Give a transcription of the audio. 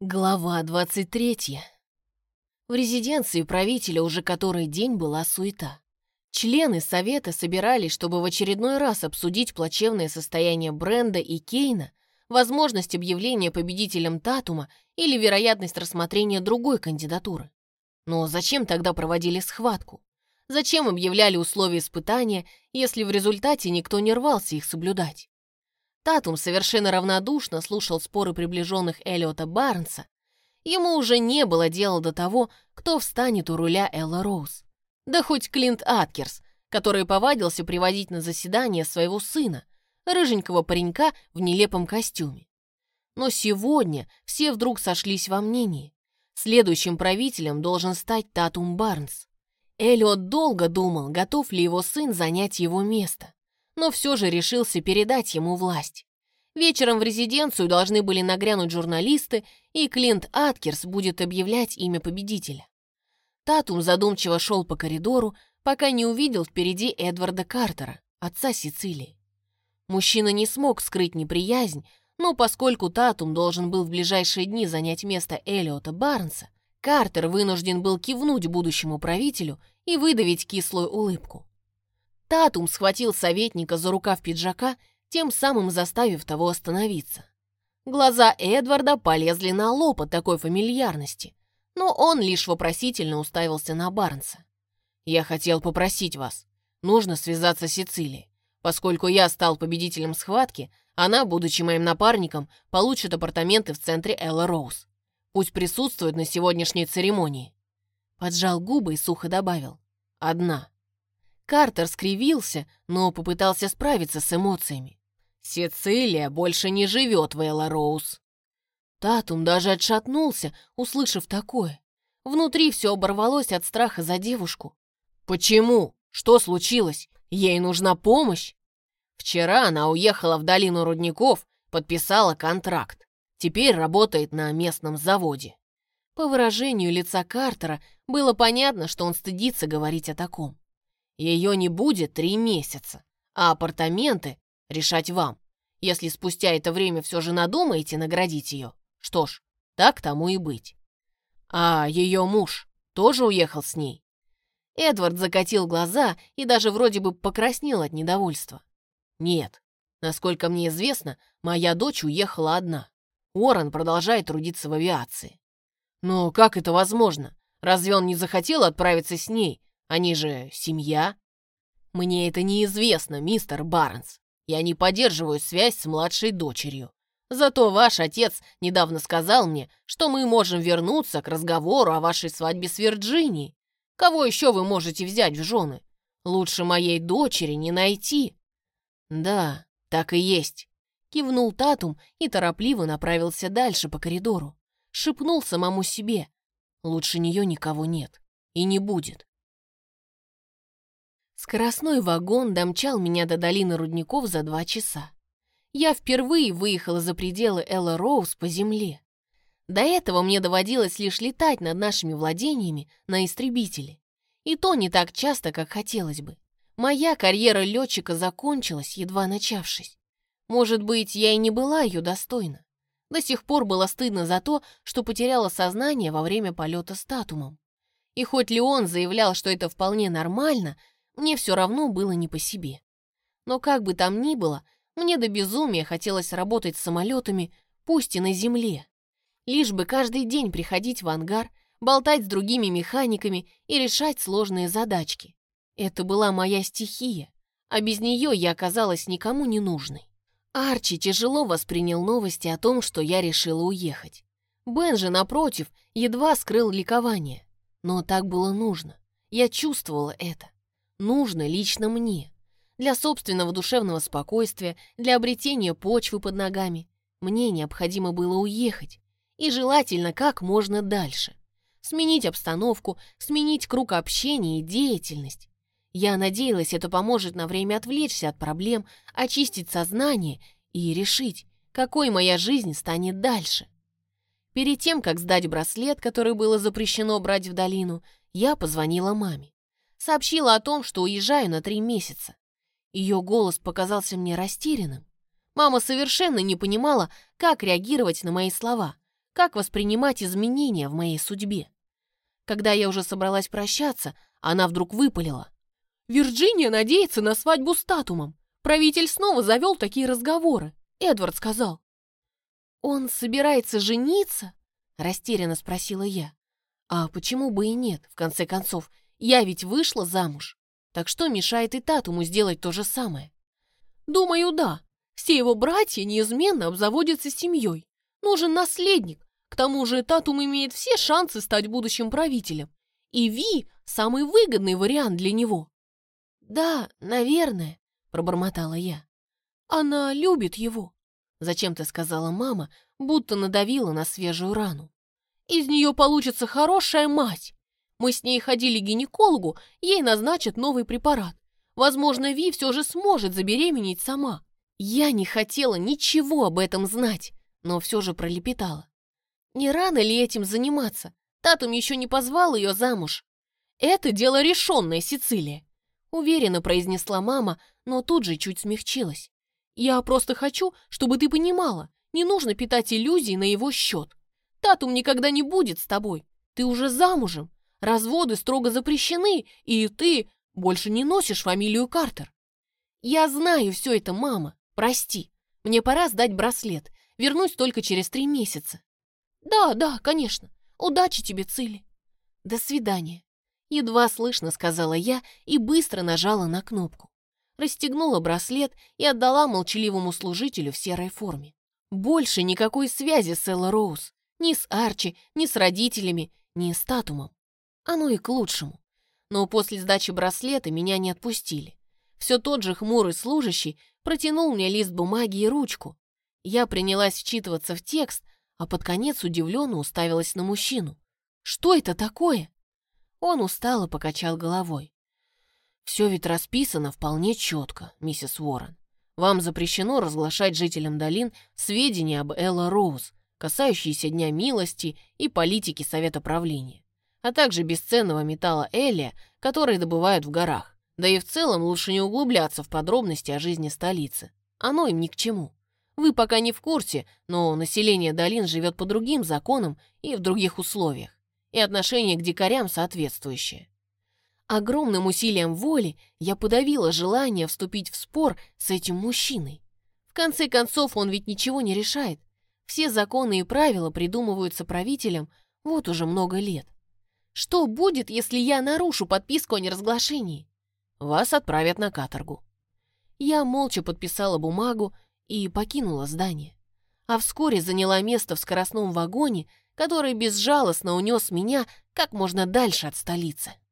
Глава 23. В резиденции правителя уже который день была суета. Члены совета собирались, чтобы в очередной раз обсудить плачевное состояние Бренда и Кейна, возможность объявления победителем Татума или вероятность рассмотрения другой кандидатуры. Но зачем тогда проводили схватку? Зачем объявляли условия испытания, если в результате никто не рвался их соблюдать? Татум совершенно равнодушно слушал споры приближенных Эллиота Барнса. Ему уже не было дела до того, кто встанет у руля Элла Роуз. Да хоть Клинт Аткерс, который повадился приводить на заседание своего сына, рыженького паренька в нелепом костюме. Но сегодня все вдруг сошлись во мнении. Следующим правителем должен стать Татум Барнс. Эллиот долго думал, готов ли его сын занять его место но все же решился передать ему власть. Вечером в резиденцию должны были нагрянуть журналисты, и Клинт Аткерс будет объявлять имя победителя. Татум задумчиво шел по коридору, пока не увидел впереди Эдварда Картера, отца Сицилии. Мужчина не смог скрыть неприязнь, но поскольку Татум должен был в ближайшие дни занять место Элиота Барнса, Картер вынужден был кивнуть будущему правителю и выдавить кислую улыбку. Татум схватил советника за рукав пиджака, тем самым заставив того остановиться. Глаза Эдварда полезли на лоб от такой фамильярности, но он лишь вопросительно уставился на Барнса. «Я хотел попросить вас. Нужно связаться с Сицилией. Поскольку я стал победителем схватки, она, будучи моим напарником, получит апартаменты в центре Элла Роуз. Пусть присутствует на сегодняшней церемонии». Поджал губы и сухо добавил. «Одна». Картер скривился, но попытался справиться с эмоциями. «Сицилия больше не живет в Элла Роуз». Татум даже отшатнулся, услышав такое. Внутри все оборвалось от страха за девушку. «Почему? Что случилось? Ей нужна помощь?» Вчера она уехала в долину рудников, подписала контракт. Теперь работает на местном заводе. По выражению лица Картера было понятно, что он стыдится говорить о таком. Ее не будет три месяца, а апартаменты решать вам. Если спустя это время все же надумаете наградить ее, что ж, так тому и быть. А ее муж тоже уехал с ней? Эдвард закатил глаза и даже вроде бы покраснел от недовольства. Нет, насколько мне известно, моя дочь уехала одна. Уоррен продолжает трудиться в авиации. Но как это возможно? Разве он не захотел отправиться с ней, они же семья. Мне это неизвестно, мистер Барнс. Я не поддерживаю связь с младшей дочерью. Зато ваш отец недавно сказал мне, что мы можем вернуться к разговору о вашей свадьбе с Вирджинией. Кого еще вы можете взять в жены? Лучше моей дочери не найти. Да, так и есть. Кивнул Татум и торопливо направился дальше по коридору. Шепнул самому себе. Лучше нее никого нет. И не будет. Скоростной вагон домчал меня до долины рудников за два часа. Я впервые выехала за пределы Элла Роуз по земле. До этого мне доводилось лишь летать над нашими владениями на истребителе. И то не так часто, как хотелось бы. Моя карьера летчика закончилась, едва начавшись. Может быть, я и не была ее достойна. До сих пор было стыдно за то, что потеряла сознание во время полета с Татумом. И хоть Леон заявлял, что это вполне нормально, мне все равно было не по себе. Но как бы там ни было, мне до безумия хотелось работать с самолетами, пусть и на земле. Лишь бы каждый день приходить в ангар, болтать с другими механиками и решать сложные задачки. Это была моя стихия, а без нее я оказалась никому не нужной. Арчи тяжело воспринял новости о том, что я решила уехать. Бен же, напротив, едва скрыл ликование. Но так было нужно. Я чувствовала это нужно лично мне. Для собственного душевного спокойствия, для обретения почвы под ногами. Мне необходимо было уехать. И желательно как можно дальше. Сменить обстановку, сменить круг общения и деятельность. Я надеялась, это поможет на время отвлечься от проблем, очистить сознание и решить, какой моя жизнь станет дальше. Перед тем, как сдать браслет, который было запрещено брать в долину, я позвонила маме сообщила о том, что уезжаю на три месяца. Ее голос показался мне растерянным. Мама совершенно не понимала, как реагировать на мои слова. как воспринимать изменения в моей судьбе. Когда я уже собралась прощаться, она вдруг выпалила. «Вирджиния надеется на свадьбу с Татумом. Правитель снова завел такие разговоры. Эдвард сказал». «Он собирается жениться?» — растерянно спросила я. «А почему бы и нет, в конце концов? Я ведь вышла замуж. Так что мешает и Татуму сделать то же самое?» «Думаю, да. Все его братья неизменно обзаводятся семьей. Нужен наследник. К тому же Татум имеет все шансы стать будущим правителем. И Ви – самый выгодный вариант для него». «Да, наверное», – пробормотала я. «Она любит его», – зачем-то сказала мама, будто надавила на свежую рану. «Из нее получится хорошая мать. Мы с ней ходили к гинекологу, ей назначат новый препарат. Возможно, Ви все же сможет забеременеть сама. Я не хотела ничего об этом знать, но все же пролепетала. Не рано ли этим заниматься? Татум еще не позвал ее замуж. Это дело решенное, Сицилия. Уверенно произнесла мама, но тут же чуть смягчилась. Я просто хочу, чтобы ты понимала, не нужно питать иллюзий на его счет. Татум никогда не будет с тобой. Ты уже замужем. Разводы строго запрещены, и ты больше не носишь фамилию Картер. Я знаю все это, мама. Прости. Мне пора сдать браслет. Вернусь только через три месяца. Да, да, конечно. Удачи тебе, Цили. До свидания. Едва слышно сказала я и быстро нажала на кнопку. Расстегнула браслет и отдала молчаливому служителю в серой форме. Больше никакой связи с Элла Роуз. Ни с Арчи, ни с родителями, ни с Татумом. Оно и к лучшему но после сдачи браслета меня не отпустили. Все тот же хмурый служащий протянул мне лист бумаги и ручку. Я принялась вчитываться в текст, а под конец удивленно уставилась на мужчину. «Что это такое?» Он устало покачал головой. «Все ведь расписано вполне четко, миссис Уоррен. Вам запрещено разглашать жителям долин сведения об Элла Роуз, касающиеся Дня милости и политики Совета правления а также бесценного металла элия, который добывают в горах. Да и в целом лучше не углубляться в подробности о жизни столицы. Оно им ни к чему. Вы пока не в курсе, но население долин живет по другим законам и в других условиях, и отношение к дикарям соответствующее. Огромным усилием воли я подавила желание вступить в спор с этим мужчиной. В конце концов, он ведь ничего не решает. Все законы и правила придумываются правителем вот уже много лет. Что будет, если я нарушу подписку о неразглашении? Вас отправят на каторгу. Я молча подписала бумагу и покинула здание. А вскоре заняла место в скоростном вагоне, который безжалостно унес меня как можно дальше от столицы.